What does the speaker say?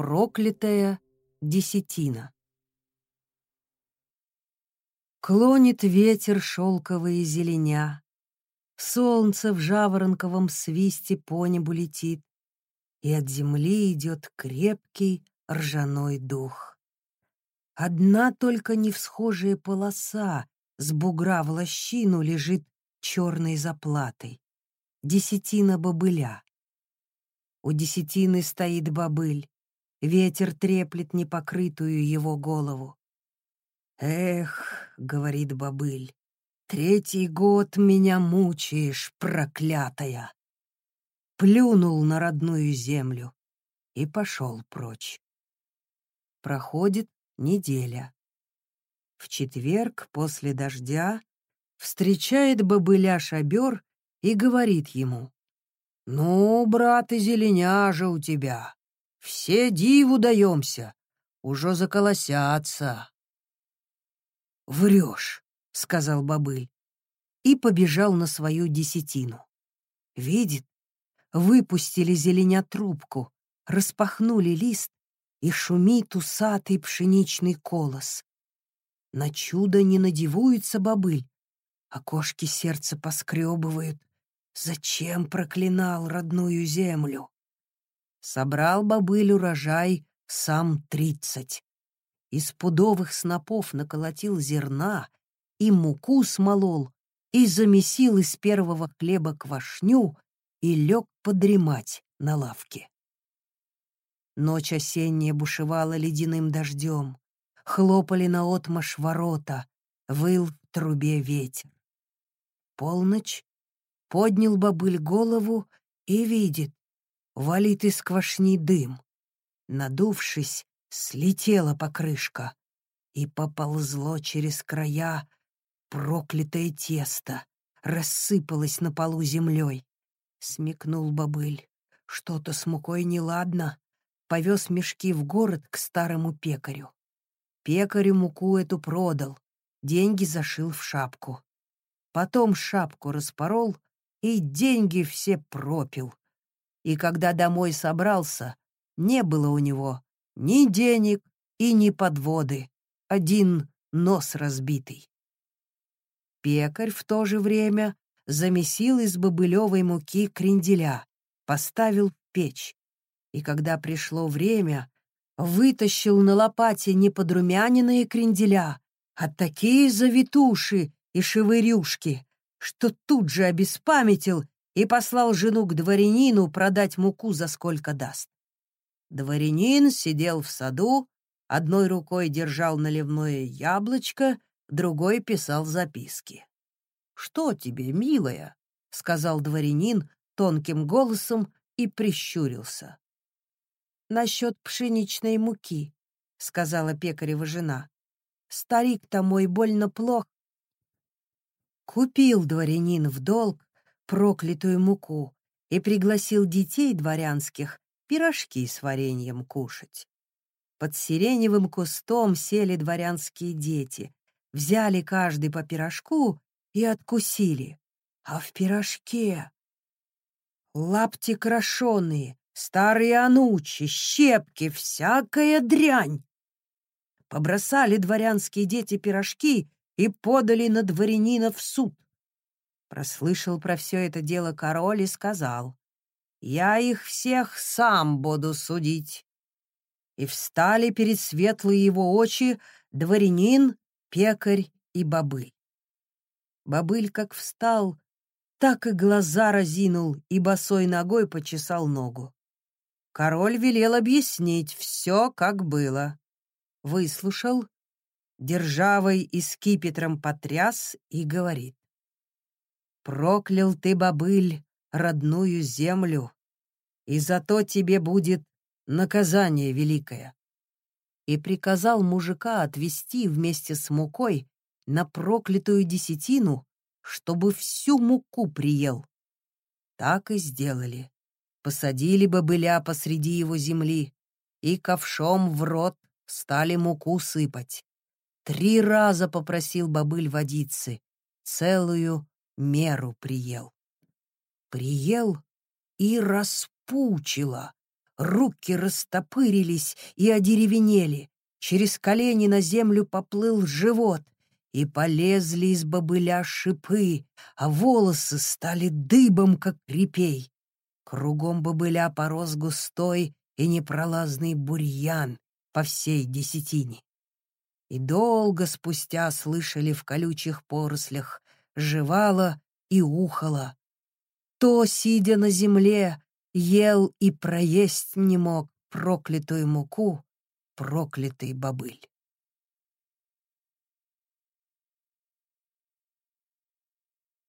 Проклятая десятина. Клонит ветер шелковые зеленя, Солнце в жаворонковом свисте по небу летит, И от земли идет крепкий ржаной дух. Одна только невсхожая полоса С бугра в лощину лежит черной заплатой. Десятина бобыля. У десятины стоит бобыль, Ветер треплет непокрытую его голову. «Эх», — говорит бобыль, — «третий год меня мучаешь, проклятая!» Плюнул на родную землю и пошел прочь. Проходит неделя. В четверг после дождя встречает бобыля шабер и говорит ему, «Ну, брат, и зеленяжа у тебя, все диву даемся, уже заколосятся. «Врешь», — сказал бобыль, и побежал на свою десятину. Видит, выпустили зеленя трубку, распахнули лист, и шумит усатый пшеничный колос. На чудо не надевуется бобыль, а кошки сердце поскребывают. Зачем проклинал родную землю? Собрал бобыль урожай сам тридцать. Из пудовых снопов наколотил зерна, и муку смолол, и замесил из первого хлеба квашню и лег подремать на лавке. Ночь осенняя бушевала ледяным дождем, хлопали наотмашь ворота, выл в трубе ветер. Полночь поднял бобыль голову и видит, валит из квашни дым. Надувшись, слетела покрышка, и поползло через края проклятое тесто, рассыпалось на полу землей. Смекнул бобыль. Что-то с мукой неладно. Повез мешки в город к старому пекарю. Пекарю муку эту продал, деньги зашил в шапку. Потом шапку распорол и деньги все пропил и когда домой собрался, не было у него ни денег и ни подводы, один нос разбитый. Пекарь в то же время замесил из бобылевой муки кренделя, поставил печь, и когда пришло время, вытащил на лопате не подрумяненные кренделя, а такие завитуши и шевырюшки, что тут же обеспамятил и послал жену к дворянину продать муку за сколько даст. Дворянин сидел в саду, одной рукой держал наливное яблочко, другой писал записки. «Что тебе, милая?» — сказал дворянин тонким голосом и прищурился. «Насчет пшеничной муки», — сказала пекарева жена. «Старик-то мой больно плох». Купил дворянин в долг проклятую муку и пригласил детей дворянских пирожки с вареньем кушать. Под сиреневым кустом сели дворянские дети, взяли каждый по пирожку и откусили. А в пирожке лапти крошеные, старые анучи, щепки, всякая дрянь. Побросали дворянские дети пирожки и подали на дворянина в суд. Прослышал про все это дело король и сказал, «Я их всех сам буду судить». И встали перед светлые его очи дворянин, пекарь и бобыль. Бобыль как встал, так и глаза разинул и босой ногой почесал ногу. Король велел объяснить все, как было. Выслушал, державой и скипетром потряс и говорит. Проклял ты, бобыль, родную землю, и зато тебе будет наказание великое. И приказал мужика отвезти вместе с мукой на проклятую десятину, чтобы всю муку приел. Так и сделали. Посадили бобыля посреди его земли и ковшом в рот стали муку сыпать. Три раза попросил бобыль водицы, целую меру приел. Приел и распучило, руки растопырились и одеревенели, через колени на землю поплыл живот, и полезли из бобыля шипы, а волосы стали дыбом, как крепей. Кругом бобыля порос густой и непролазный бурьян по всей десятине. И долго спустя слышали в колючих порослях жевала и ухала. То, сидя на земле, ел и проесть не мог проклятую муку, проклятый бобыль.